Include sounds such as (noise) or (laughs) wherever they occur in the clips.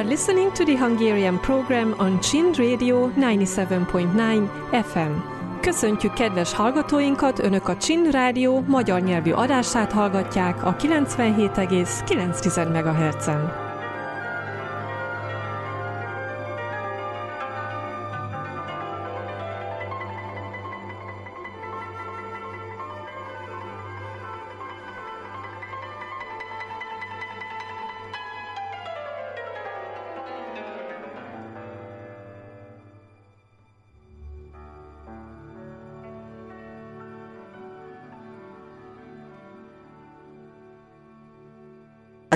are listening to the Hungarian program on Chin Radio 97.9 FM. Köszöntjük kedves hallgatóinkat, Önök a Chin Rádió magyar nyelvű adását hallgatják a 97,9 MHz-en.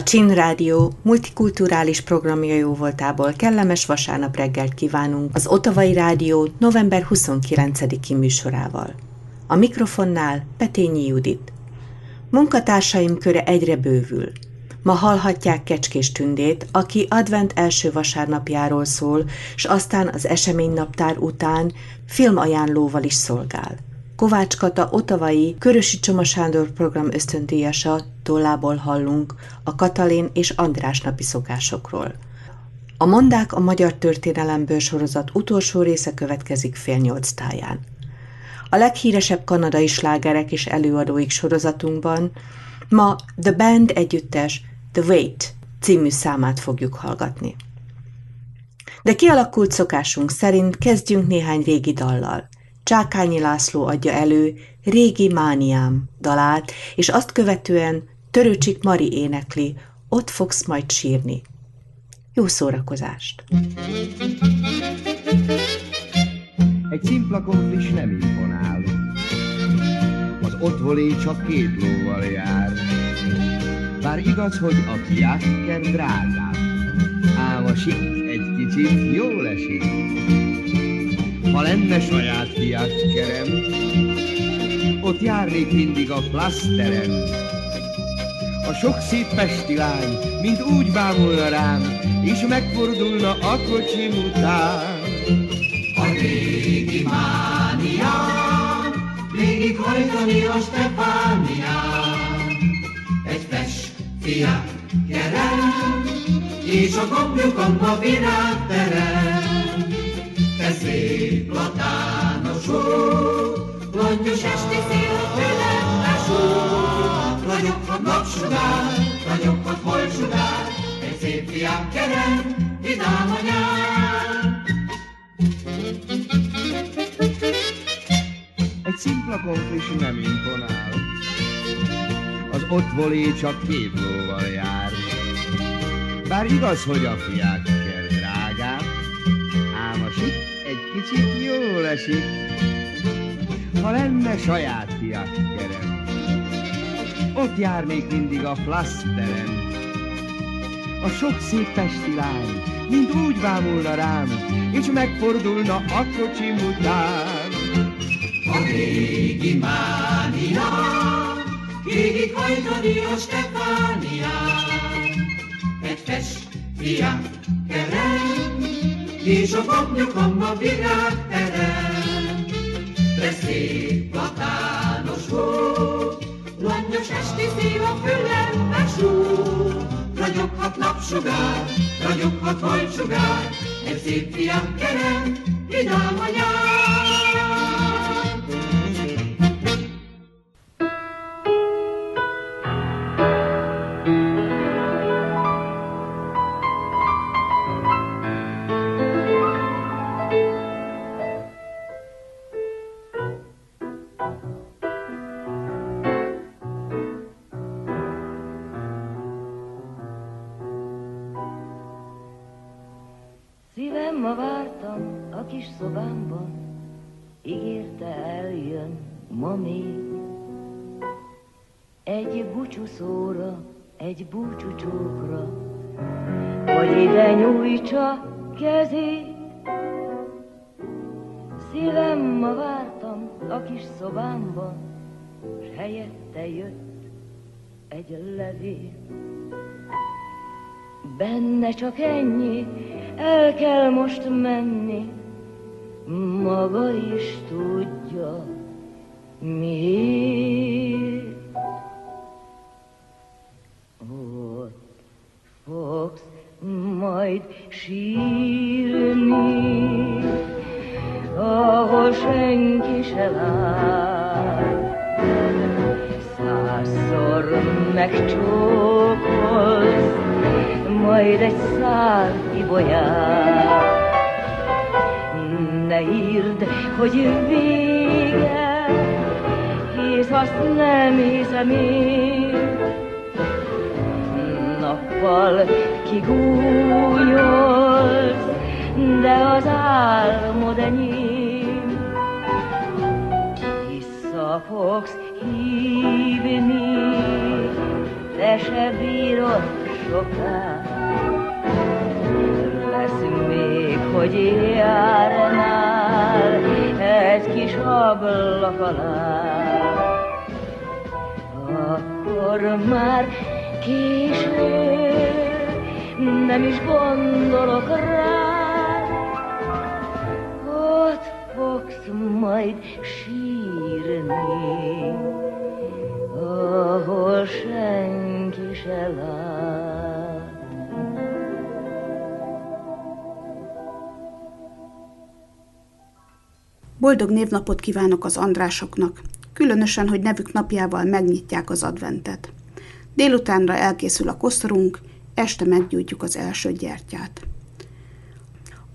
Csin Rádió multikulturális programja jó voltából kellemes vasárnap reggelt kívánunk az Otavai Rádió november 29-i műsorával. A mikrofonnál Petényi Judit. Munkatársaim köre egyre bővül. Ma hallhatják Kecskés Tündét, aki advent első vasárnapjáról szól, s aztán az eseménynaptár után filmajánlóval is szolgál. Kovács Kata Otavai Körösi Csoma Sándor program ösztöndíjasa tollából hallunk a Katalin és András napi szokásokról. A Mondák a Magyar Történelemből sorozat utolsó része következik fél nyolc táján. A leghíresebb kanadai slágerek és előadóik sorozatunkban ma The Band együttes The Wait című számát fogjuk hallgatni. De kialakult szokásunk szerint kezdjünk néhány régi dallal. Csákányi László adja elő Régi Mániám dalát, és azt követően Törőcsik Mari énekli Ott fogsz majd sírni. Jó szórakozást! Egy szimpla konflis nem imponál, az ott volé csak két lóval jár. Bár igaz, hogy a fiakker drágább, ám a sik egy kicsit jól esik. Ha lenne saját fiakkerem, ott járnék mindig a plaszterem. A sok szép pesti lány, mint úgy bámulna rám, és megfordulna a kocsim után. A régi mánia, végig hajtani a Stefánián. Egy fes fiát kerem, és a gombjukomba virág terem. Te szép latános út, langyos esti szél, felettes út. Ragyoghat napsugár, ragyoghat holtsugár, egy szép fiát kerem, vidám a nyár. Egy szimpla konflis nem imponál, az ott volé csak két lóval jár. Bár igaz, hogy a fiakker egy kicsit jól esik, ha lenne saját fiakkerem. Ott járnék mindig a plaszterem, a sok szép pesti lány, mind úgy vámulna rám, és megfordulna a kocsim után. A régi mánia, végig hajtani a Stefánián. Egy fes fiát kerem, és a babnyukomba virág terem. De szép latános volt, langyos esti szív a fülembe súg. Ragyoghat napsugár, ragyoghat holtsugár, egy szép fiát kerem, vidám a nyár. Ma még. Egy búcsúszóra, egy búcsúcsókra, hogy ide nyújtsa kezét. Szívem ma vártam a kis szobámban, s helyette jött egy levél. Benne csak ennyi, el kell most menni, maga is tudja, miért. Ott fogsz majd sírni, ahol senki se lát. Százszor megcsókolsz, majd egy szál ibolyát. Ne írd, hogy vége, azt nem hiszem én. Nappal kigúnyolsz, de az álmod enyém. Vissza fogsz hívni, te se bírod soká. Lesz még, hogy járnál egy kis ablak alá. Akkor már késő, nem is gondolok rád, ott fogsz majd sírni, ahol senki se lát. Boldog névnapot kívánok az Andrásoknak, különösen, hogy nevük napjával megnyitják az adventet. Délutánra elkészül a koszorunk, este meggyújtjuk az első gyertyát.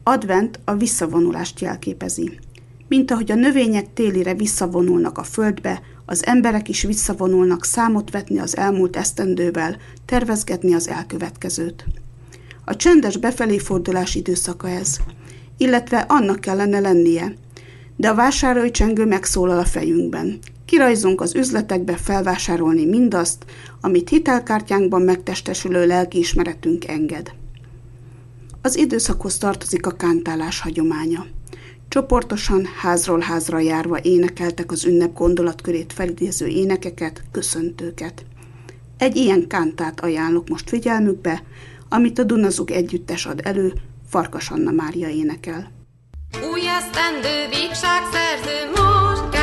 Advent a visszavonulást jelképezi. Mint ahogy a növények télire visszavonulnak a földbe, az emberek is visszavonulnak számot vetni az elmúlt esztendővel, tervezgetni az elkövetkezőt. A csendes befelé fordulás időszaka ez, illetve annak kellene lennie, de a vásárolói csengő megszólal a fejünkben. Kirajzunk az üzletekbe felvásárolni mindazt, amit hitelkártyánkban megtestesülő lelkiismeretünk enged. Az időszakhoz tartozik a kántálás hagyománya. Csoportosan, házról házra járva énekeltek az ünnep gondolatkörét felidéző énekeket, köszöntőket. Egy ilyen kántát ajánlok most figyelmükbe, amit a Dunazug együttes ad elő, Farkas Anna Mária énekel. Új esztendő, vígság szerző, most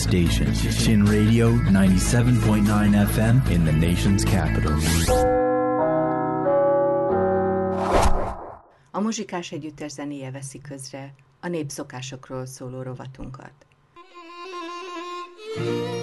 station. Shin Radio 97.9 FM in the nation's capital. A muzsikás együttes zenéje veszi közre a népszokásokról szóló rovatunkat. madár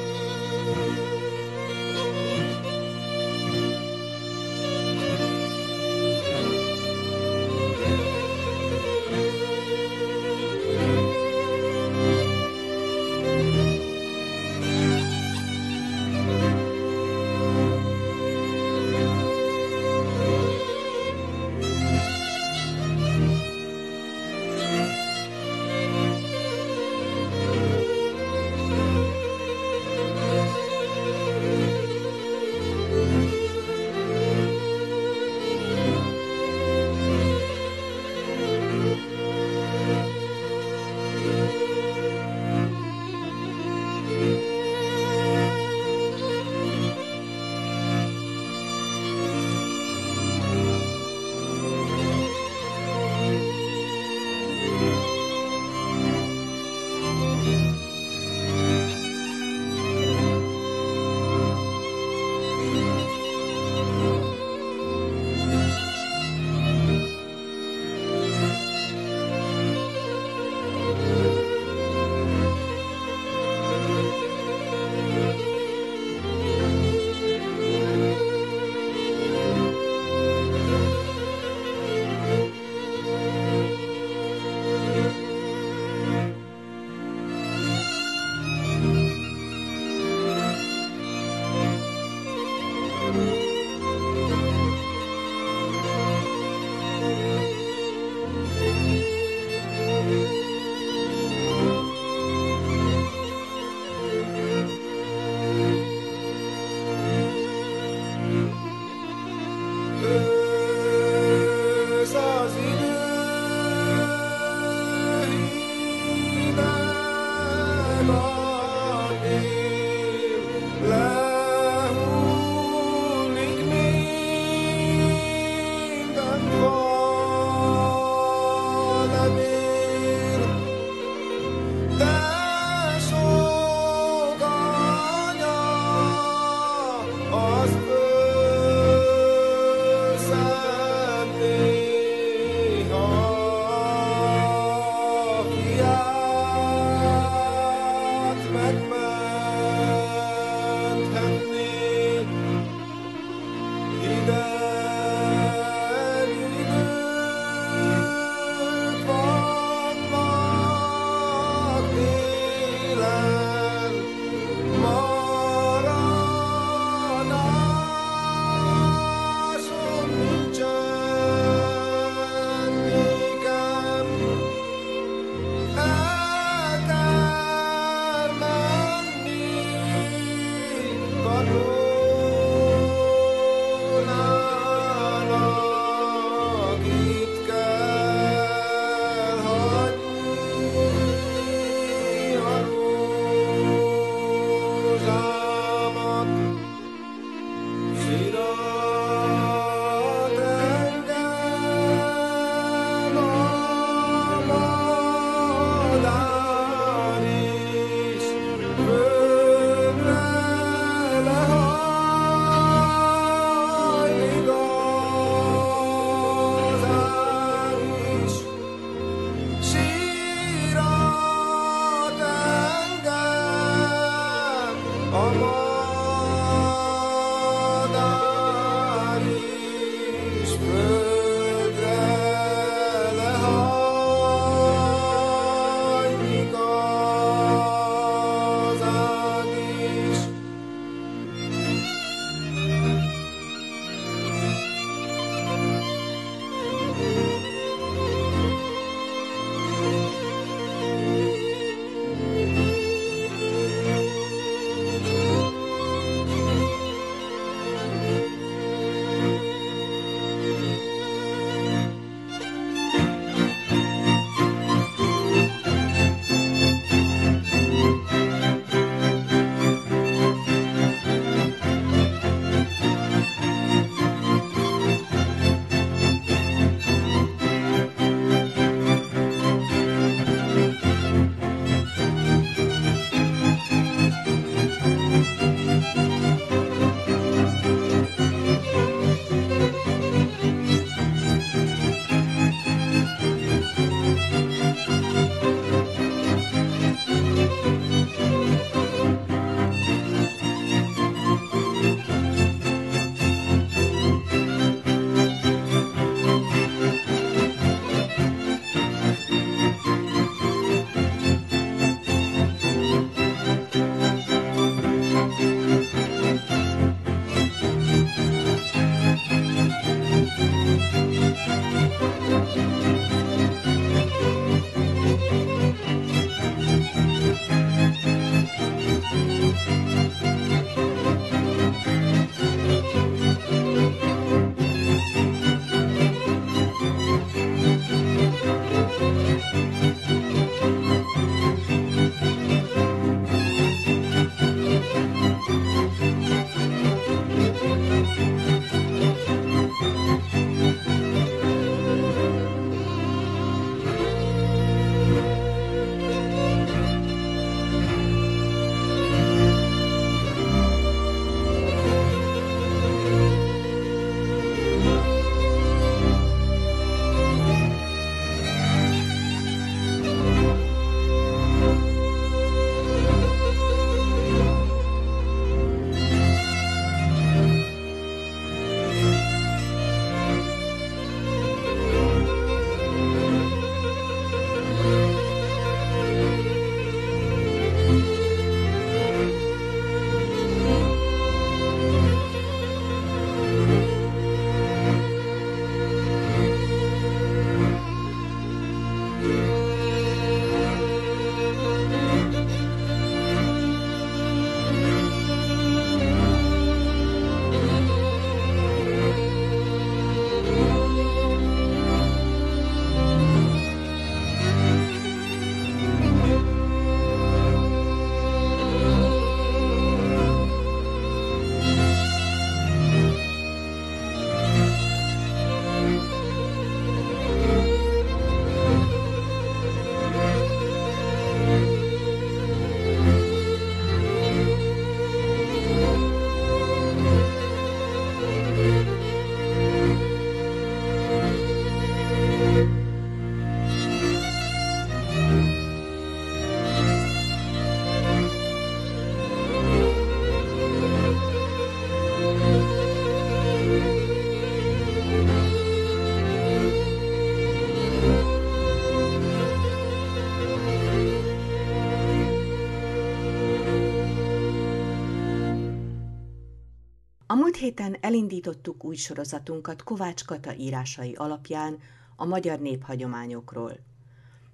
héten elindítottuk új sorozatunkat Kovács Kata írásai alapján a magyar néphagyományokról.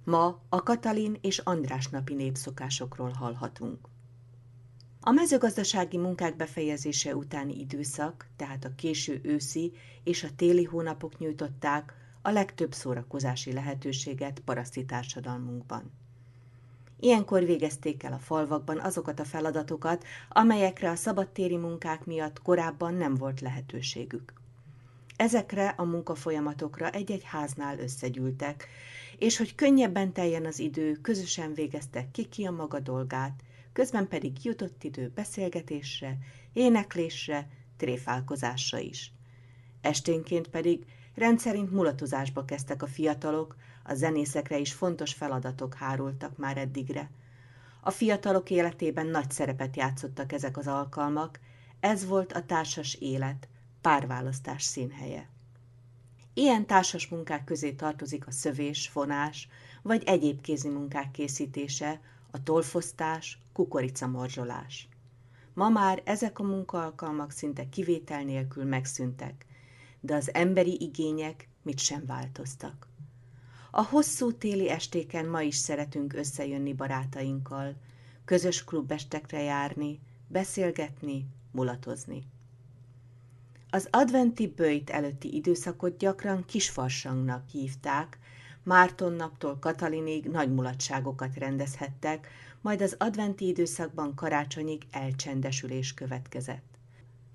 Ma a Katalin és András napi népszokásokról hallhatunk. A mezőgazdasági munkák befejezése utáni időszak, tehát a késő őszi és a téli hónapok nyújtották a legtöbb szórakozási lehetőséget paraszti társadalmunkban. Ilyenkor végezték el a falvakban azokat a feladatokat, amelyekre a szabadtéri munkák miatt korábban nem volt lehetőségük. Ezekre a munkafolyamatokra egy-egy háznál összegyűltek, és hogy könnyebben teljen az idő, közösen végeztek ki-ki a maga dolgát, közben pedig jutott idő beszélgetésre, éneklésre, tréfálkozásra is. Esténként pedig rendszerint mulatozásba kezdtek a fiatalok, a zenészekre is fontos feladatok hárultak már eddigre. A fiatalok életében nagy szerepet játszottak ezek az alkalmak, ez volt a társas élet, párválasztás színhelye. Ilyen társas munkák közé tartozik a szövés, fonás, vagy egyéb kézi munkák készítése, a tolfosztás, kukoricamorzsolás. Ma már ezek a munkaalkalmak szinte kivétel nélkül megszűntek, de az emberi igények mit sem változtak. A hosszú téli estéken ma is szeretünk összejönni barátainkkal, közös klubestekre járni, beszélgetni, mulatozni. Az adventi bőjt előtti időszakot gyakran kisfarsangnak hívták, Márton naptól Katalinig nagy mulatságokat rendezhettek, majd az adventi időszakban karácsonyig elcsendesülés következett.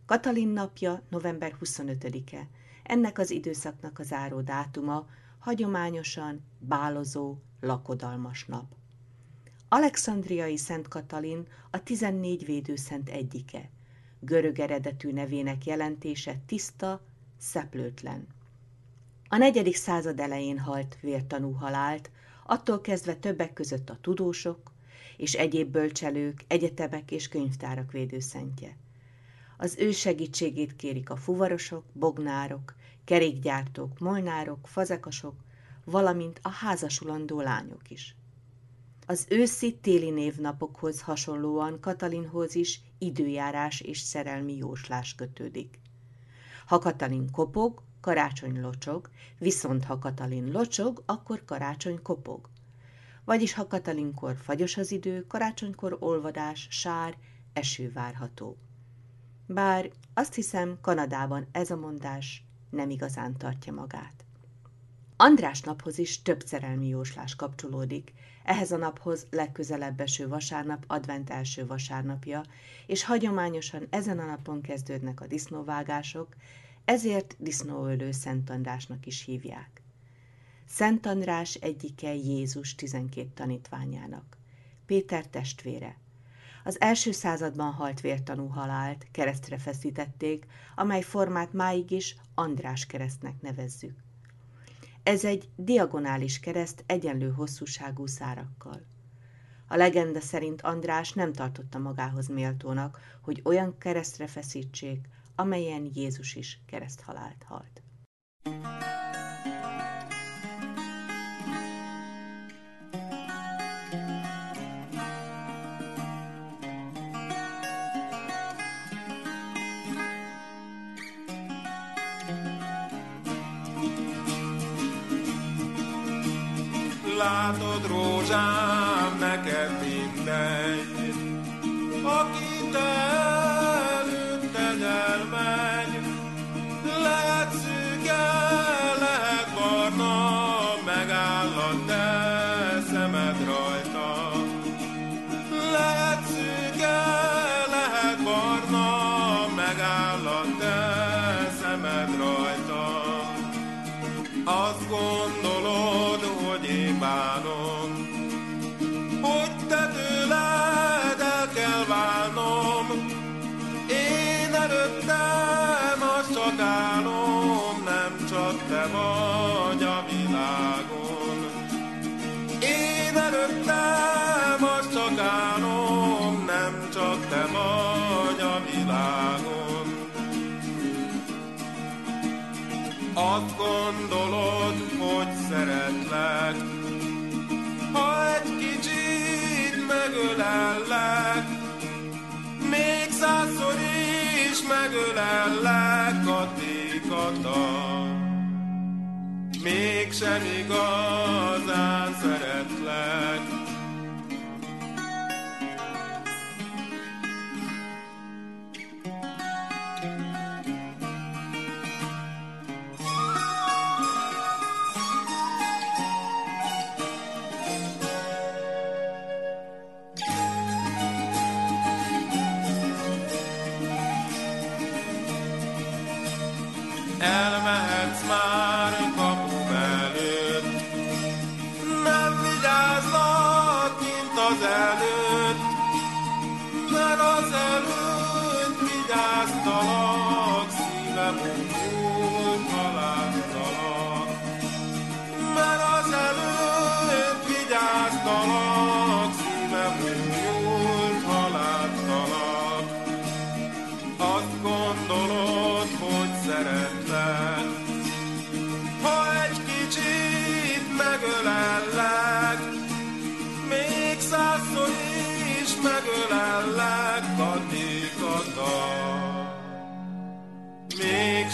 Katalin napja november 25-e, ennek az időszaknak az áró dátuma, hagyományosan bálozó, lakodalmas nap. Alexandriai Szent Katalin a 14 védőszent egyike. Görög eredetű nevének jelentése tiszta, szeplőtlen. A negyedik század elején halt vértanú halált, attól kezdve többek között a tudósok és egyéb bölcselők, egyetemek és könyvtárak védőszentje. Az ő segítségét kérik a fuvarosok, bognárok, kerékgyártók, molnárok, fazekasok, valamint a házasulandó lányok is. Az őszi-téli névnapokhoz hasonlóan Katalinhoz is időjárás és szerelmi jóslás kötődik. Ha Katalin kopog, karácsony locsog, viszont ha Katalin locsog, akkor karácsony kopog. Vagyis ha Katalinkor fagyos az idő, karácsonykor olvadás, sár, eső várható. Bár azt hiszem, Kanadában ez a mondás nem igazán tartja magát. András naphoz is több szerelmi jóslás kapcsolódik. Ehhez a naphoz legközelebb eső vasárnap advent első vasárnapja, és hagyományosan ezen a napon kezdődnek a disznóvágások, ezért disznóölő Szent Andrásnak is hívják. Szent András egyike Jézus 12 tanítványának. Péter testvére. Az első században halt vértanú halált, keresztre feszítették, amely formát máig is András keresztnek nevezzük. Ez egy diagonális kereszt egyenlő hosszúságú szárakkal. A legenda szerint András nem tartotta magához méltónak, hogy olyan keresztre feszítsék, amelyen Jézus is kereszthalált halt. Látod, goes. Azt gondolod, hogy szeretlek, ha egy kicsit megölellek, még százszor is megölellek a tékata. Mégsem igazán szeretlek,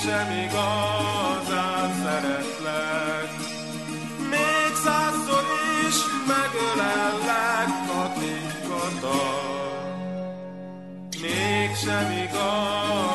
mégsem igazán szeretlek. Még százszor is megölellek, Kati, Kata. Mégsem igazán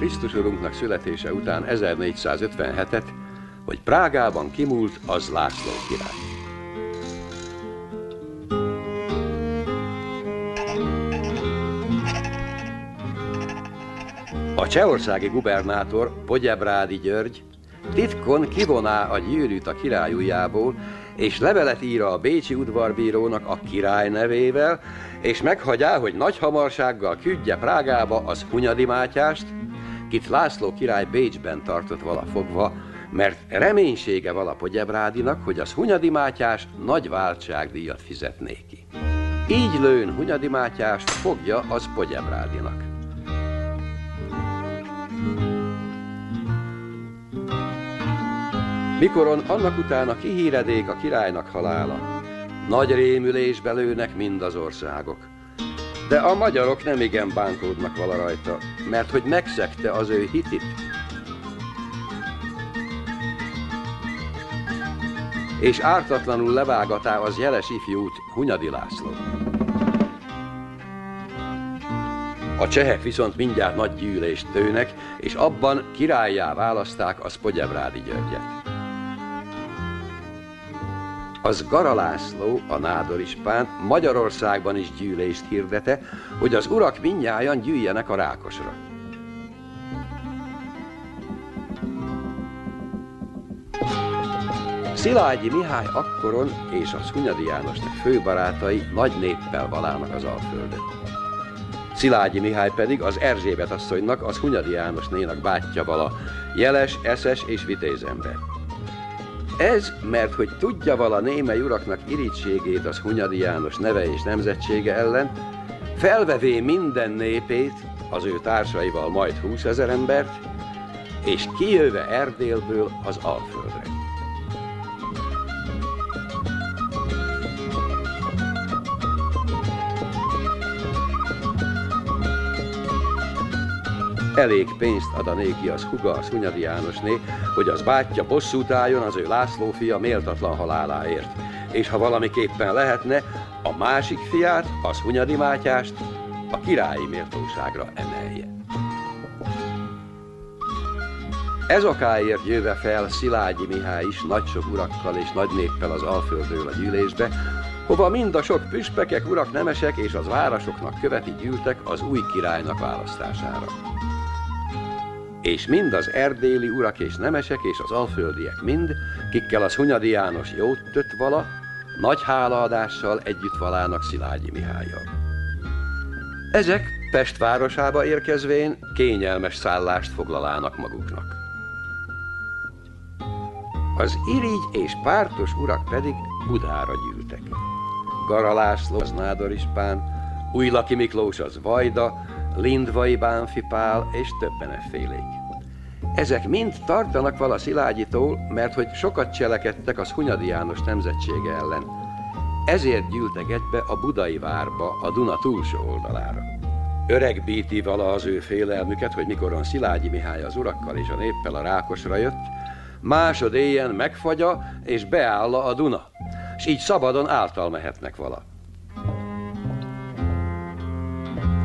Krisztus Urunknak születése után 1457-et, hogy Prágában kimúlt az László király. A csehországi gubernátor Pogyebrádi György titkon kivoná a gyűrűt a király ujjából, és levelet ír a Bécsi udvarbírónak a király nevével, és meghagyá, hogy nagy hamarsággal küldje Prágába az Hunyadi Mátyást, kit László király Bécsben tartott vala fogva, mert reménysége vala Pogyebrádinak, hogy az Hunyadi Mátyás nagy váltságdíjat fizet néki. Így lőn Hunyadi Mátyást fogja az Pogyebrádinak. Mikoron annak utána kihíredék a királynak halála. Nagy rémülés belőnek mind az országok. De a magyarok nem igen bánkódnak vala rajta, mert hogy megszegte az ő hitit. És ártatlanul levágatá az jeles ifjút Hunyadi László. A csehek viszont mindjárt nagy gyűlést tőnek, és abban királyjá választák a Spogyebrádi Györgyet. Az Gara László, a nádor ispán, Magyarországban is gyűlést hirdete, hogy az urak mindnyájan gyűjjenek a Rákosra. Szilágyi Mihály akkoron és a Hunyadi Jánosnak főbarátai nagy néppel valának az Alföldön. Szilágyi Mihály pedig az Erzsébet asszonynak, az Hunyadi János nénak bátyja vala, jeles, eszes és vitéz ember. Ez, mert hogy tudja vala némely uraknak irítségét az Hunyadi János neve és nemzetsége ellen, felvevé minden népét, az ő társaival majd 20 ezer embert, és kijöve Erdélből az Alföldre. Elég pénzt ad a néki az Huga, az Hunyadi Jánosné, hogy az bátyja bosszút álljon az ő László fia méltatlan haláláért. És ha valamiképpen lehetne, a másik fiát, az Hunyadi Mátyást, a királyi méltóságra emelje. Ez okáért jöve fel Szilágyi Mihály is nagy sok urakkal és nagy néppel az Alföldről a gyűlésbe, hova mind a sok püspekek, urak, nemesek és az városoknak követi gyűltek az új királynak választására. És mind az erdéli urak és nemesek és az alföldiek mind, kikkel az Hunyadi János jót tött vala, nagy hálaadással együtt valának Szilágyi Mihályjal. Ezek Pest városába érkezvén kényelmes szállást foglalának maguknak. Az irigy és pártos urak pedig Budára gyűltek. Gara László az Nádor Ispán, Újlaki Miklós az Vajda, Lindvai Bánfi Pál és többen effélék. Ezek mind tartanak vala Szilágyitól, mert hogy sokat cselekedtek az Hunyadi János nemzetsége ellen. Ezért gyűltek egybe a Budai várba, a Duna túlsó oldalára. Öreg bíti vala az ő félelmüket, hogy mikoron Szilágyi Mihály az urakkal és a néppel a Rákosra jött, másod éjjel megfagya és beálla a Duna, és így szabadon által mehetnek vala.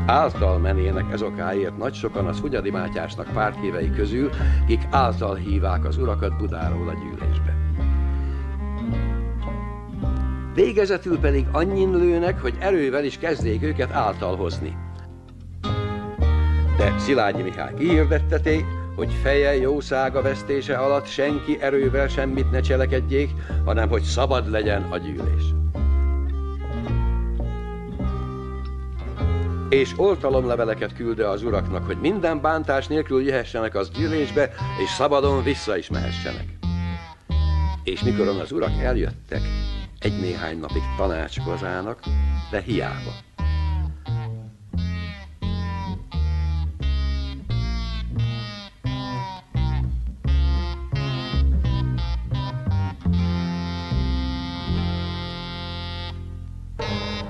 Által menének ez okáért nagy sokan az Hunyadi Mátyásnak párthívei közül, kik által hívák az urakat Budáról a gyűlésbe. Végezetül pedig annyin lőnek, hogy erővel is kezdék őket által hozni. De Szilágyi Mihály kihirdetteté, hogy feje jószága vesztése alatt senki erővel semmit ne cselekedjék, hanem hogy szabad legyen a gyűlés. És oltalomleveleket külde az uraknak, hogy minden bántás nélkül jöhessenek az gyűlésbe, és szabadon vissza is mehessenek. És mikor az urak eljöttek, egy néhány napig tanácskozának, de hiába.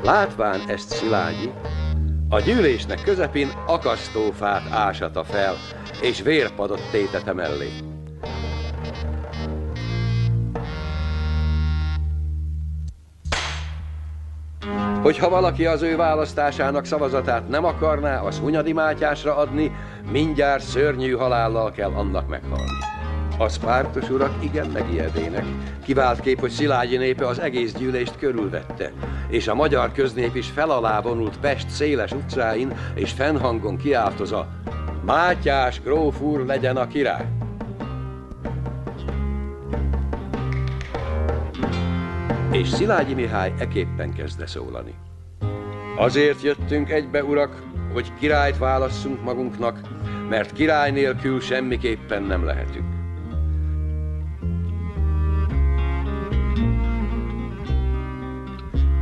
Látván ezt Szilágyi, a gyűlésnek közepén akasztófát ásata fel, és vérpadot tétete mellé. Hogyha valaki az ő választásának szavazatát nem akarná az Hunyadi Mátyásra adni, mindjárt szörnyű halállal kell annak meghalni. A spártos urak igen megijedének. Kivált kép, hogy Szilágyi népe az egész gyűlést körülvette, és a magyar köznép is felalá vonult Pest széles utcáin, és fennhangon kiáltoza, Mátyás gróf úr legyen a király! És Szilágyi Mihály eképpen kezdte szólani. Azért jöttünk egybe, urak, hogy királyt válasszunk magunknak, mert király nélkül semmiképpen nem lehetünk.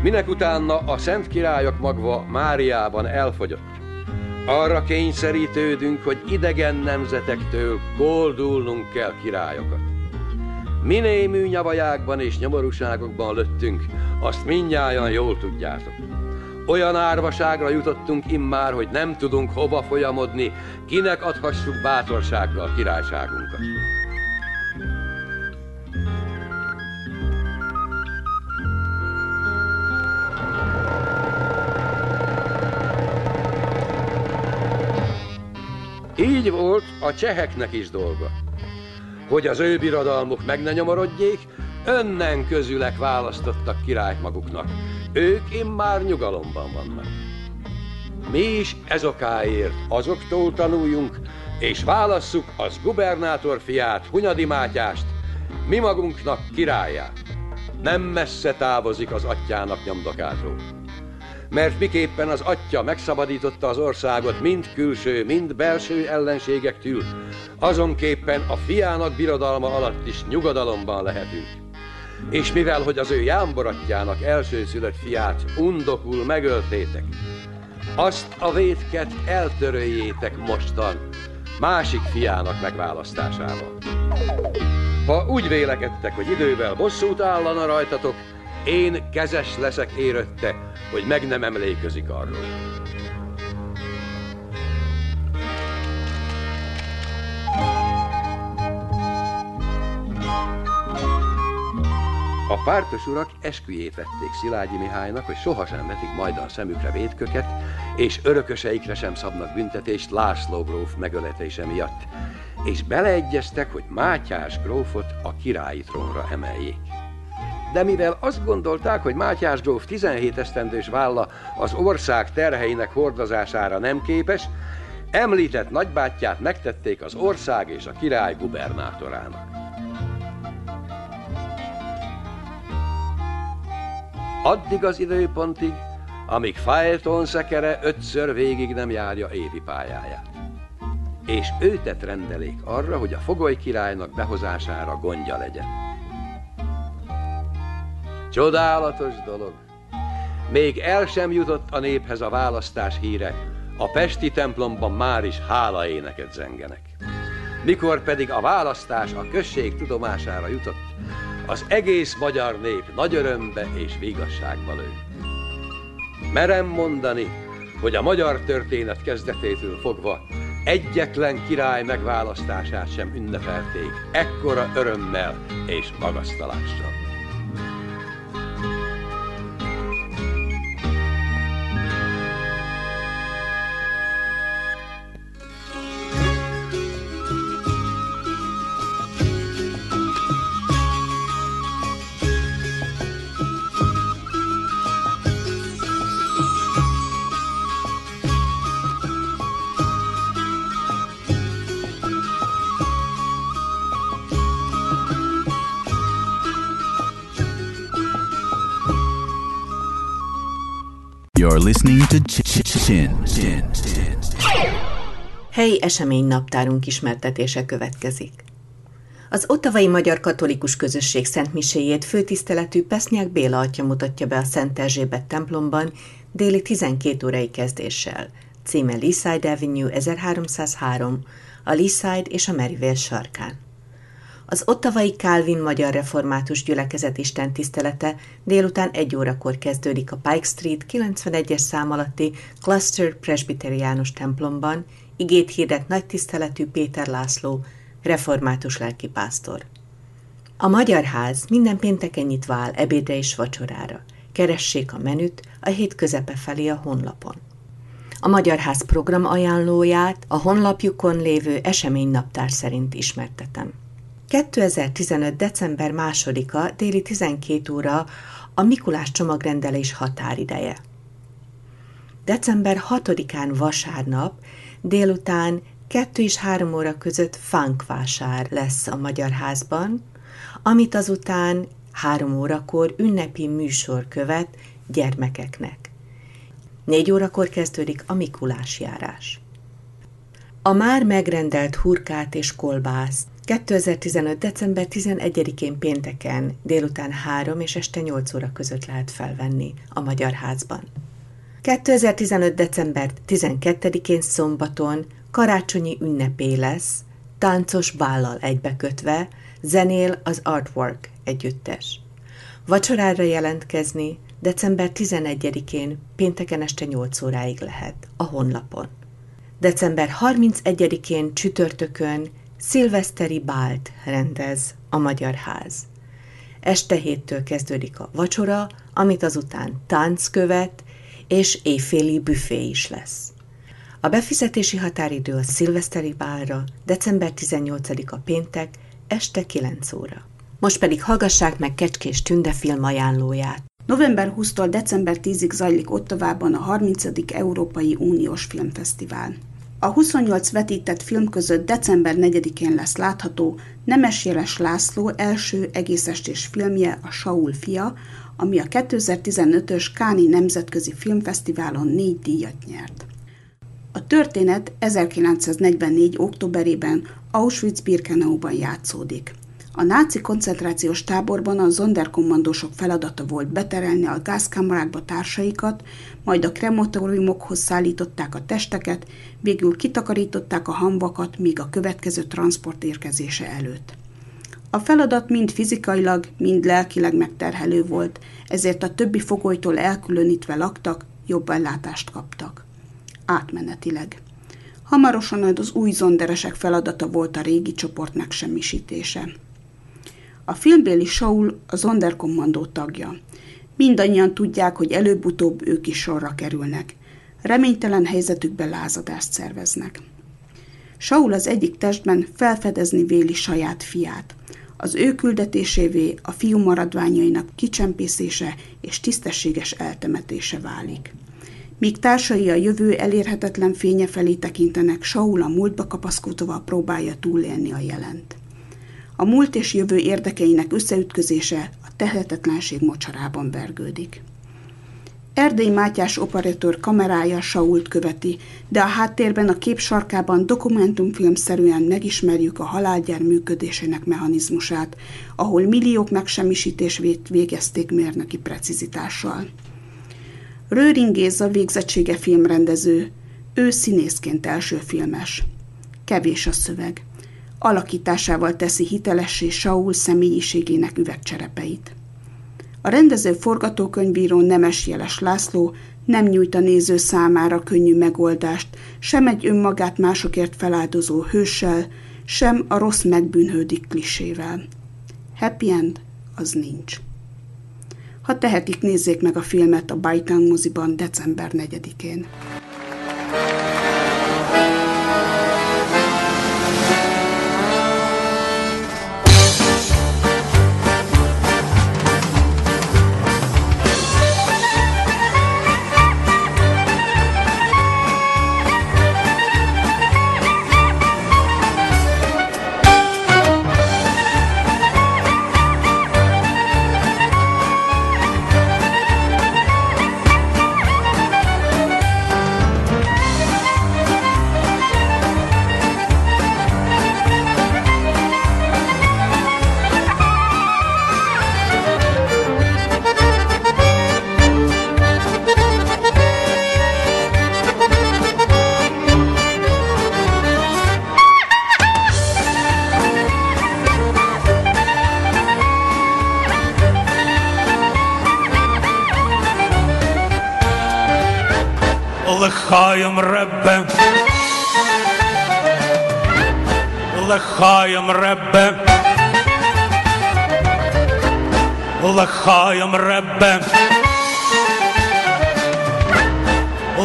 Minek utána a szent királyok magva Máriában elfogyott. Arra kényszerítődünk, hogy idegen nemzetektől koldulnunk kell királyokat. Minél nyavajákban és nyomorúságokban löttünk, azt mindnyájan jól tudjátok. Olyan árvaságra jutottunk immár, hogy nem tudunk hova folyamodni, kinek adhassuk bátorsággal királyságunkat. Így volt a cseheknek is dolga. Hogy az ő birodalmuk meg ne nyomorodjék, önnen közülek választottak királyt maguknak. Ők immár nyugalomban vannak. Mi is ez okáért azoktól tanuljunk, és válasszuk az gubernátor fiát, Hunyadi Mátyást, mi magunknak királyát. Nem messze távozik az atyának nyomdokától mert miképpen az atya megszabadította az országot mind külső, mind belső ellenségektől, azonképpen a fiának birodalma alatt is nyugodalomban lehetünk. És mivel, hogy az ő jámboratjának elsőszülött fiát undokul megöltétek, azt a vétket eltöröljétek mostan, másik fiának megválasztásával. Ha úgy vélekedtek, hogy idővel bosszút állana rajtatok, én kezes leszek érötte, hogy meg nem emlékezik arról. A pártos urak esküjét vették Szilágyi Mihálynak, hogy sohasem vetik majd a szemükre védköket, és örököseikre sem szabnak büntetést László gróf megöletése miatt, és beleegyeztek, hogy Mátyás grófot a királyi trónra emeljék. De mivel azt gondolták, hogy Mátyás gróf 17 esztendős válla az ország terheinek hordozására nem képes, említett nagybátyját megtették az ország és a király gubernátorának. Addig az időpontig, amíg Faelton szekere ötször végig nem járja évi pályáját. És őtet rendelék arra, hogy a fogoly királynak behozására gondja legyen. Csodálatos dolog! Még el sem jutott a néphez a választás híre, a pesti templomban már is hála éneket zengenek. Mikor pedig a választás a község tudomására jutott, az egész magyar nép nagy örömbe és vigasságba lő. Merem mondani, hogy a magyar történet kezdetétől fogva egyetlen király megválasztását sem ünnepelték ekkora örömmel és magasztalással. You're listening to Chin Chin. Helyi ismertetése következik. Az ottavai magyar katolikus közösség szentmiséjét főtiszteletű Pesznyák Béla atya mutatja be a Szent Erzsébet templomban déli 12 órai kezdéssel. Címe Leaside Avenue 1303, a Leaside és a Merivale sarkán. Az ottavai Calvin Magyar Református Gyülekezet Isten tisztelete délután egy órakor kezdődik a Pike Street 91-es szám alatti Cluster Presbyteriánus templomban, igét hirdet nagy tiszteletű Péter László, református lelkipásztor. A Magyar Ház minden pénteken nyitva áll ebédre és vacsorára. Keressék a menüt a hét közepe felé a honlapon. A Magyar Ház program ajánlóját a honlapjukon lévő eseménynaptár szerint ismertetem. 2015. december 2-a déli 12 óra a Mikulás csomagrendelés határideje. December 6-án vasárnap délután 2 és 3 óra között fánkvásár lesz a Magyar Házban, amit azután 3 órakor ünnepi műsor követ gyermekeknek. 4 órakor kezdődik a Mikulás járás. A már megrendelt hurkát és kolbászt 2015. december 11-én pénteken délután 3 és este 8 óra között lehet felvenni a Magyar Házban. 2015. december 12-én szombaton karácsonyi ünnepé lesz, táncos bállal egybekötve, zenél az Artwork együttes. Vacsorára jelentkezni december 11-én pénteken este 8 óráig lehet a honlapon. December 31-én csütörtökön szilveszteri bált rendez a Magyar Ház. Este héttől kezdődik a vacsora, amit azután tánc követ, és éjféli büfé is lesz. A befizetési határidő a szilveszteri bálra december 18-a péntek, este 9 óra. Most pedig hallgassák meg Kecskés Tünde film ajánlóját. November 20-tól december 10-ig zajlik Ottavában a 30. Európai Uniós Filmfesztivál. A 28 vetített film között december 4-én lesz látható Nemes Jeles László első egészestés filmje, a Saul fia, ami a 2015-ös Káni Nemzetközi Filmfesztiválon négy díjat nyert. A történet 1944. októberében Auschwitz-Birkenauban játszódik. A náci koncentrációs táborban a zonderkommandósok feladata volt beterelni a gázkámarákba társaikat, majd a krematóriumokhoz szállították a testeket, végül kitakarították a hamvakat, míg a következő transport érkezése előtt. A feladat mind fizikailag, mind lelkileg megterhelő volt, ezért a többi fogolytól elkülönítve laktak, jobb ellátást kaptak. Átmenetileg. Hamarosan az új zonderesek feladata volt a régi csoport megsemmisítése. A filmbéli Saul a Zonderkommandó tagja. Mindannyian tudják, hogy előbb-utóbb ők is sorra kerülnek. Reménytelen helyzetükben lázadást szerveznek. Saul az egyik testben felfedezni véli saját fiát. Az ő küldetésévé a fiú maradványainak kicsempészése és tisztességes eltemetése válik. Míg társai a jövő elérhetetlen fénye felé tekintenek, Saul a múltba kapaszkodva próbálja túlélni a jelent. A múlt és jövő érdekeinek összeütközése a tehetetlenség mocsarában vergődik. Erdély Mátyás operatőr kamerája Sault követi, de a háttérben a kép sarkában dokumentumfilmszerűen megismerjük a halálgyár működésének mechanizmusát, ahol milliók megsemmisítését végezték mérnöki precizitással. Röring Géza végzettsége filmrendező, ő színészként első filmes. Kevés a szöveg. Alakításával teszi hitelessé Saul személyiségének üvegcserepeit. A rendező forgatókönyvíró Nemes Jeles László nem nyújt a néző számára könnyű megoldást, sem egy önmagát másokért feláldozó hőssel, sem a rossz megbűnhődik klisével. Happy end az nincs. Ha tehetik, nézzék meg a filmet a Bajtán moziban december 4-én.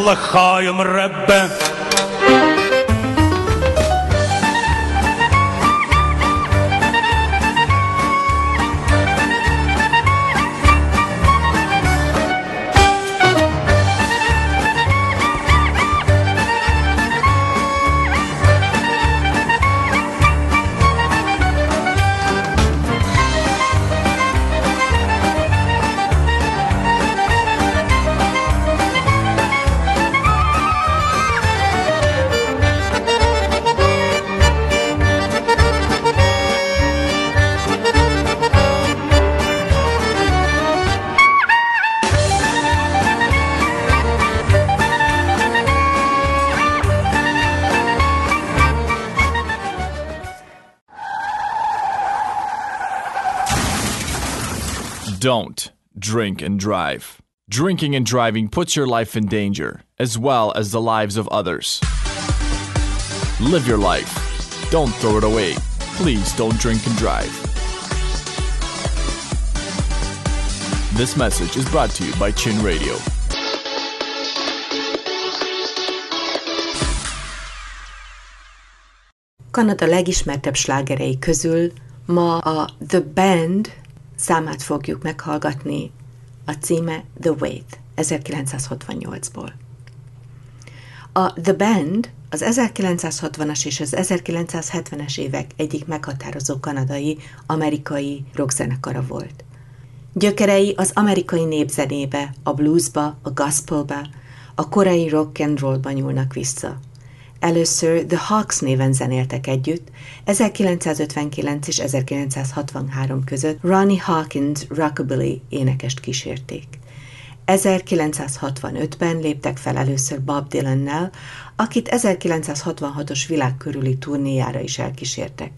الله خايم الربه Don't drink and drive. Drinking and driving puts your life in danger, as well as the lives of others. Live your life. Don't throw it away. Please don't drink and drive. This message is brought to you by Chin Radio. Kanada legismertebb slágerei közül ma a The Band számát fogjuk meghallgatni, a címe The Wait 1968-ból. A The Band az 1960-as és az 1970-es évek egyik meghatározó kanadai, amerikai rockzenekara volt. Gyökerei az amerikai népzenébe, a bluesba, a gospelbe, a korai rock and rollba nyúlnak vissza. Először The Hawks néven zenéltek együtt, 1959 és 1963 között Ronnie Hawkins rockabilly énekest kísérték. 1965-ben léptek fel először Bob Dylannel, akit 1966-os világ körüli turnéjára is elkísértek.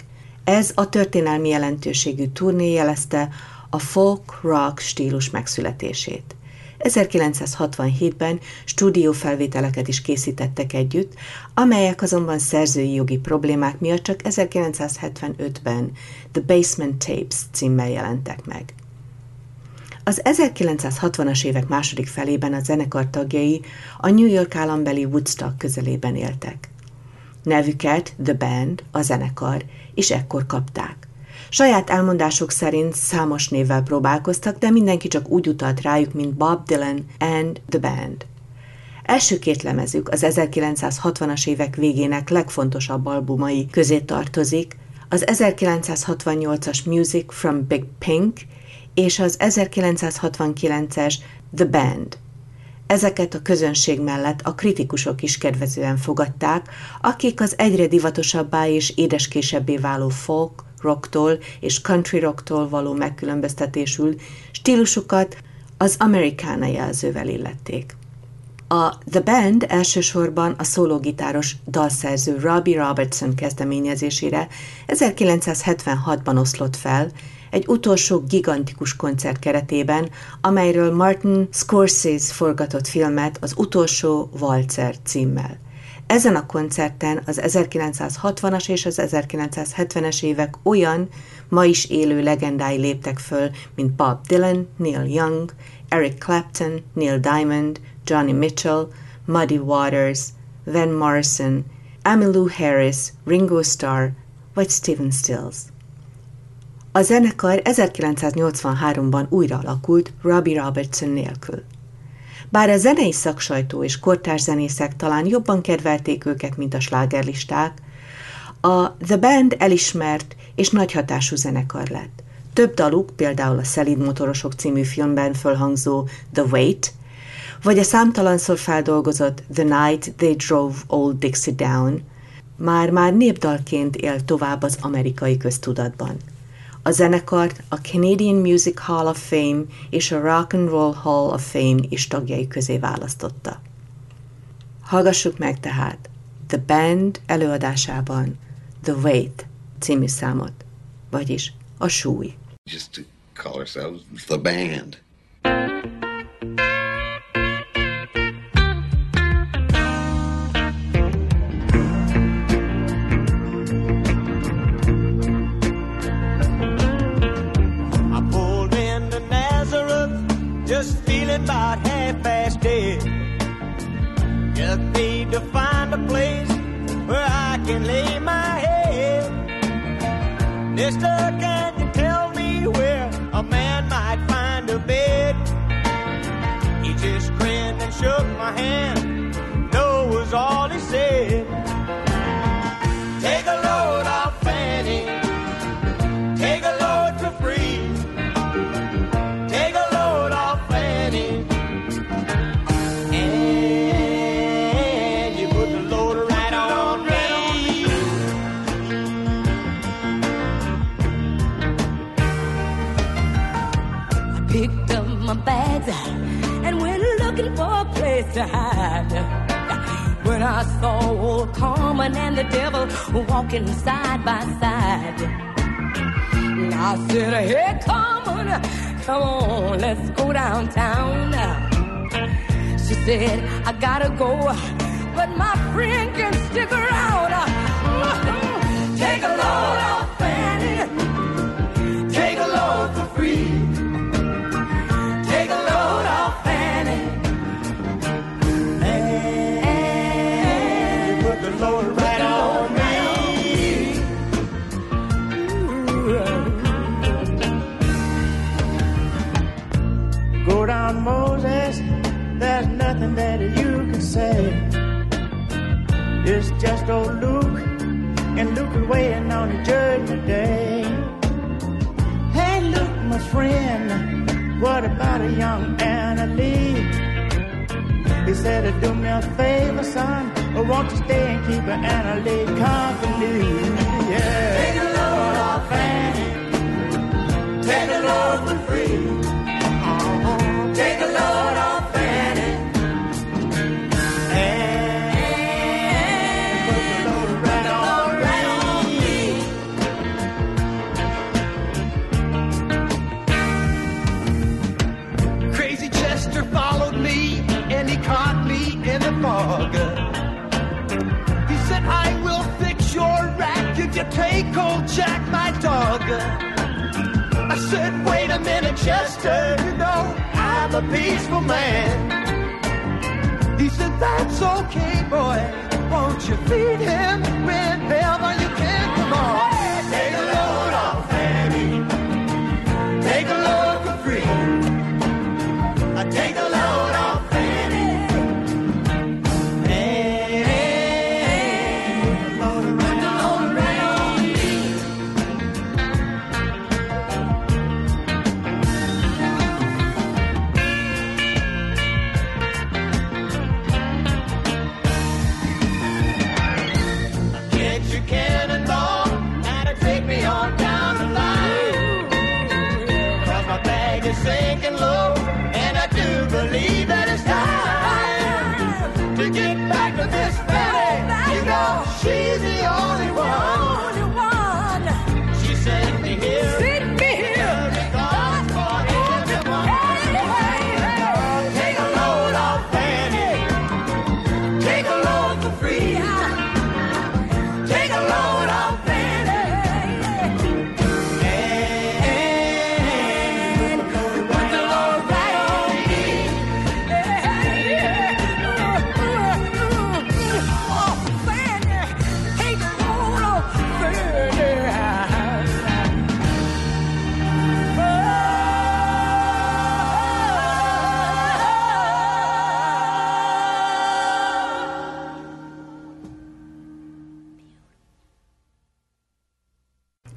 Ez a történelmi jelentőségű turné jelezte a folk-rock stílus megszületését. 1967-ben stúdiófelvételeket is készítettek együtt, amelyek azonban szerzői jogi problémák miatt csak 1975-ben The Basement Tapes címmel jelentek meg. Az 1960-as évek második felében a zenekar tagjai a New York állambeli Woodstock közelében éltek. Nevüket The Band, a zenekar, és ekkor kapták. Saját elmondások szerint számos névvel próbálkoztak, de mindenki csak úgy utalt rájuk, mint Bob Dylan and The Band. Első két lemezük az 1960-as évek végének legfontosabb albumai közé tartozik, az 1968-as Music from Big Pink és az 1969-es The Band. Ezeket a közönség mellett a kritikusok is kedvezően fogadták, akik az egyre divatosabbá és édeskésebbé váló folk, rocktól és country rocktól való megkülönböztetésül stílusukat az amerikána jelzővel illették. A The Band elsősorban a szólógitáros dalszerző Robbie Robertson kezdeményezésére 1976-ban oszlott fel, egy utolsó gigantikus koncert keretében, amelyről Martin Scorsese forgatott filmet az utolsó Walzer címmel. Ezen a koncerten az 1960-as és az 1970-es évek olyan, ma is élő legendái léptek föl, mint Bob Dylan, Neil Young, Eric Clapton, Neil Diamond, Johnny Mitchell, Muddy Waters, Van Morrison, Emmylou Harris, Ringo Starr vagy Stephen Stills. A zenekar 1983-ban újra alakult Robbie Robertson nélkül. Bár a zenei szaksajtó és kortárs zenészek talán jobban kedvelték őket, mint a slágerlisták, a The Band elismert és nagy hatású zenekar lett. Több daluk, például a Szelid Motorosok című filmben fölhangzó The Wait, vagy a számtalanszor feldolgozott The Night They Drove Old Dixie Down, már-már népdalként él tovább az amerikai köztudatban. A zenekart a Canadian Music Hall of Fame és a Rock and Roll Hall of Fame is tagjai közé választotta. Hallgassuk meg tehát The Band előadásában The Weight című számot, vagyis a súly. Just to call ourselves the band. about half past ten. Just need to find a place where I can lay my head. Mister, can you tell me where a man might find a bed? He just grinned and shook my hand. No was all he said. Hide. When I saw old Carmen and the devil walking side by side, I said, Hey, Carmen, come on, let's go downtown. She said, I gotta go, but my friend can stick around. (laughs) Take a load off,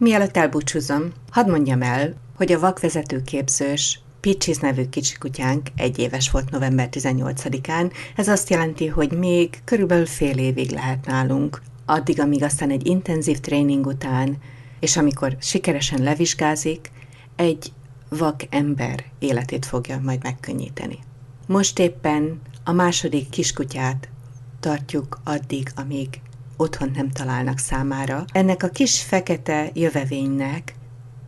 Mielőtt elbúcsúzom, hadd mondjam el, hogy a vakvezetőképzős Picsis nevű kicsikutyánk egy éves volt november 18-án. Ez azt jelenti, hogy még körülbelül fél évig lehet nálunk, addig, amíg aztán egy intenzív tréning után, és amikor sikeresen levizsgázik, egy vak ember életét fogja majd megkönnyíteni. Most éppen a második kiskutyát tartjuk addig, amíg otthon nem találnak számára. Ennek a kis fekete jövevénynek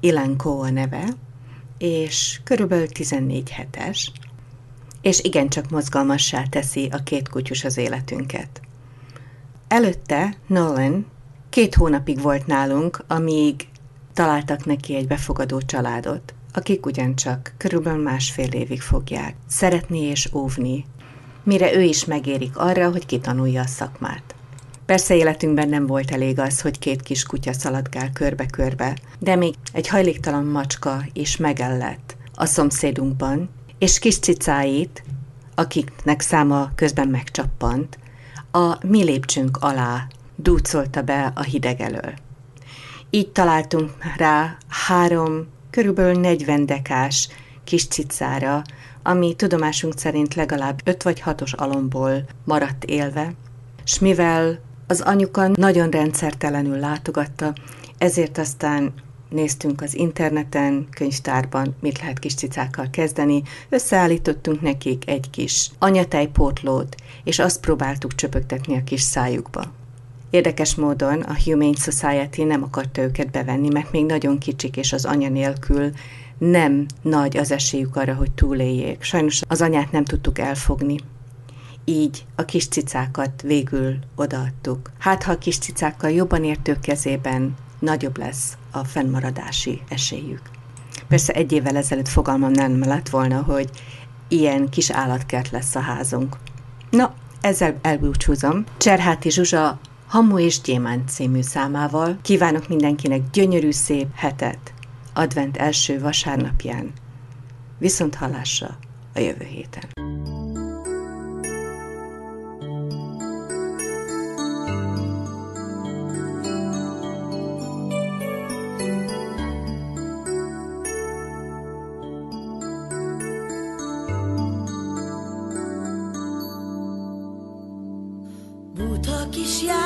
Ilanko a neve, és körülbelül 14 hetes, és igencsak mozgalmassá teszi a két kutyus az életünket. Előtte Nolan két hónapig volt nálunk, amíg találtak neki egy befogadó családot, akik ugyancsak körülbelül másfél évig fogják szeretni és óvni, mire ő is megérik arra, hogy kitanulja a szakmát. Persze életünkben nem volt elég az, hogy két kis kutya szaladgál körbe-körbe, de még egy hajléktalan macska is megellett a szomszédunkban, és kis cicáit, akiknek száma közben megcsappant, a mi lépcsőnk alá dúcolta be a hideg elől. Így találtunk rá három, körülbelül 40 dekás kis cicára, ami tudomásunk szerint legalább 5 vagy 6-os alomból maradt élve, s mivel az anyuka nagyon rendszertelenül látogatta, ezért aztán néztünk az interneten, könyvtárban, mit lehet kis cicákkal kezdeni, összeállítottunk nekik egy kis anyatejpótlót, és azt próbáltuk csöpögtetni a kis szájukba. Érdekes módon a Humane Society nem akarta őket bevenni, mert még nagyon kicsik, és az anya nélkül nem nagy az esélyük arra, hogy túléljék. Sajnos az anyát nem tudtuk elfogni. Így a kis cicákat végül odaadtuk. Hát, ha a kis cicákkal jobban értők kezében, nagyobb lesz a fennmaradási esélyük. Persze egy évvel ezelőtt fogalmam nem lett volna, hogy ilyen kis állatkert lesz a házunk. Na, ezzel elbúcsúzom. Cserháti Zsuzsa Hamu és Gyémánt című számával kívánok mindenkinek gyönyörű szép hetet advent első vasárnapján. Viszont hallásra a jövő héten. Yeah.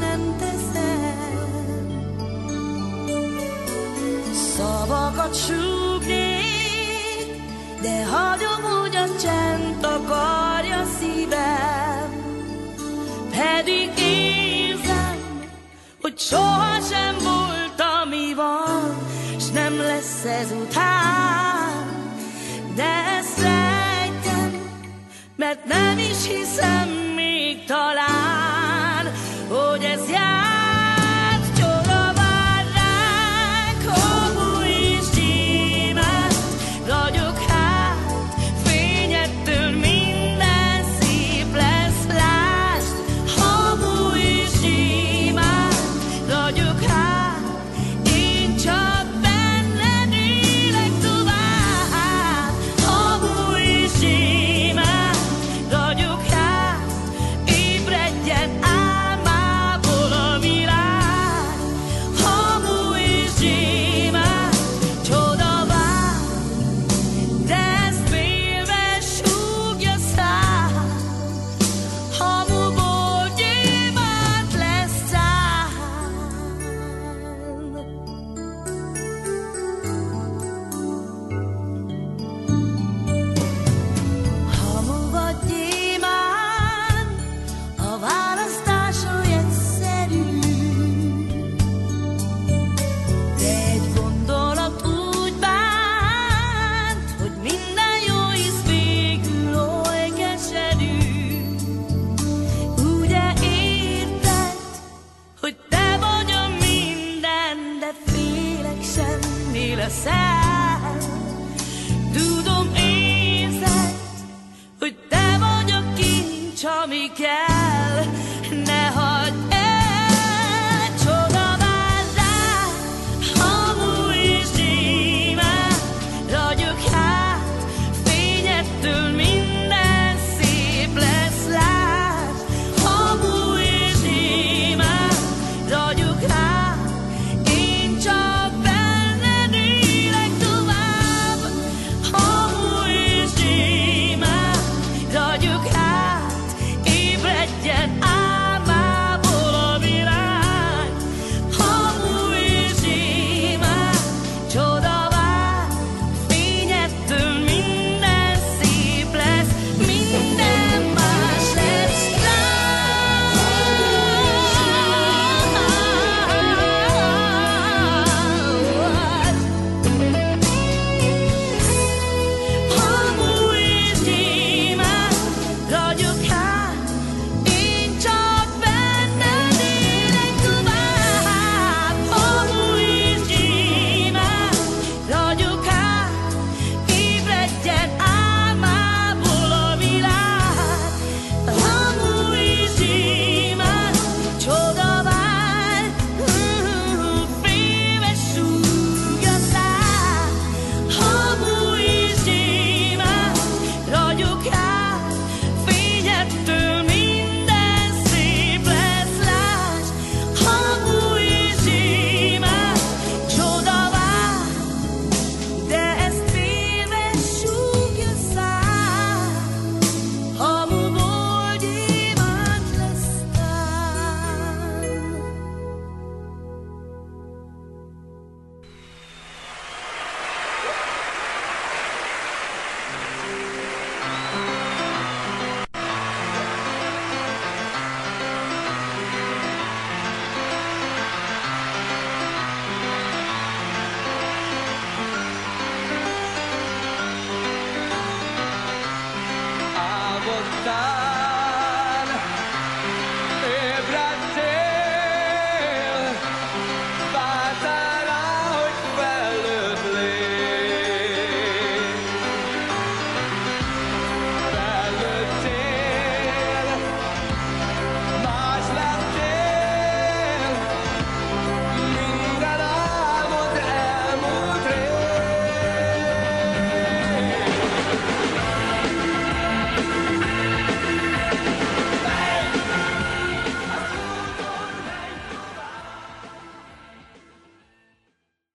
nem teszem. Szavakat súgnék, de hagyom, hogy a csend takarja szívem. Pedig érzem, hogy sohasem volt, ami van, s nem lesz ez után, De ezt rejtem, mert nem is hiszem, még talán.